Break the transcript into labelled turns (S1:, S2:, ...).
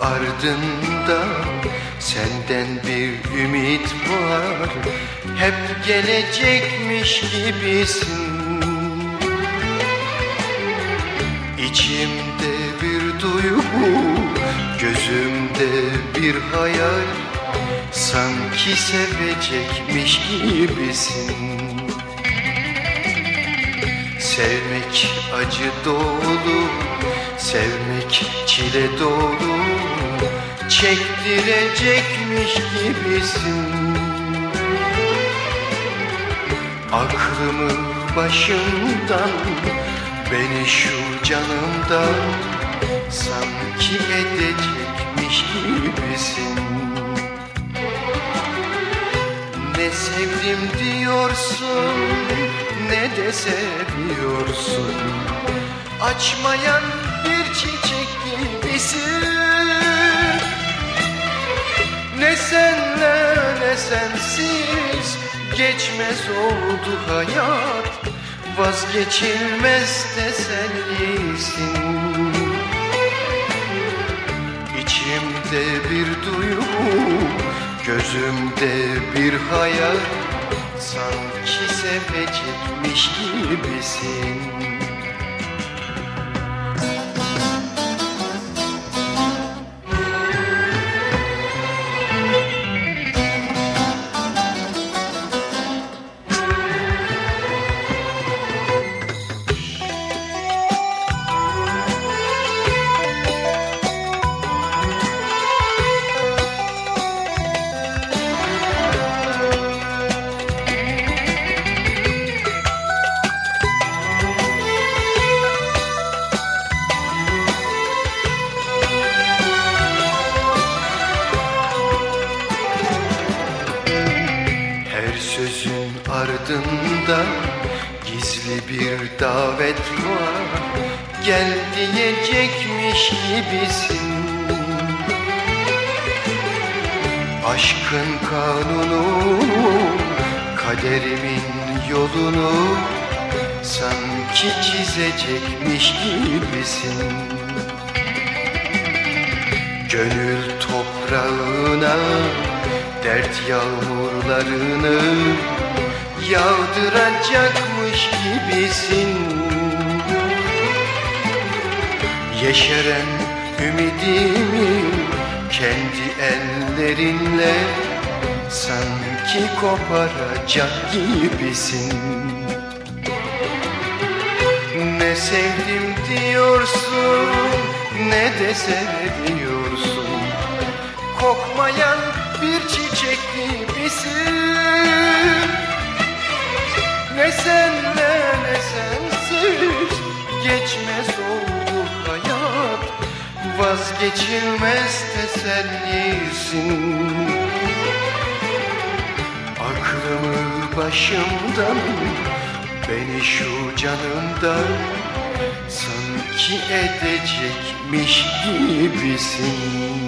S1: ardında Senden bir ümit var. Hep gelecekmiş gibisin. İçimde bir duygu Gözümde bir hayal. Sanki sevecekmiş gibisin. Sevmek acı dolu Sevmek çile dolu Çektirecekmiş gibisin. Aklımı başımdan Beni şu canımdan Sanki edecekmiş gibisin. Ne sevdim diyorsun Ne de seviyorsun. Açmayan çiçek gibisin. Ne senle ne sensiz Geçmez oldu hayat. Vazgeçilmez tesellisin İçimde bir duygu Gözümde bir hayal Sanki sevecekmiş gibisin ardında gizli bir davet var. Gel diyecekmiş gibisin. Aşkın kanunu, kaderimin yolunu Sanki çizecekmiş gibisin. Gönül toprağına dert yağmurlarını Yağdıracakmış gibisin. Yeşeren ümidimi kendi ellerinle Sanki koparacak gibisin. Ne sevdim diyorsun ne de seviyorsun. Kokmayan bir çiçek gibisin Vazgeçilmez tesellisin. Aklımı başımdan Beni şu canımdan Sanki edecekmiş gibisin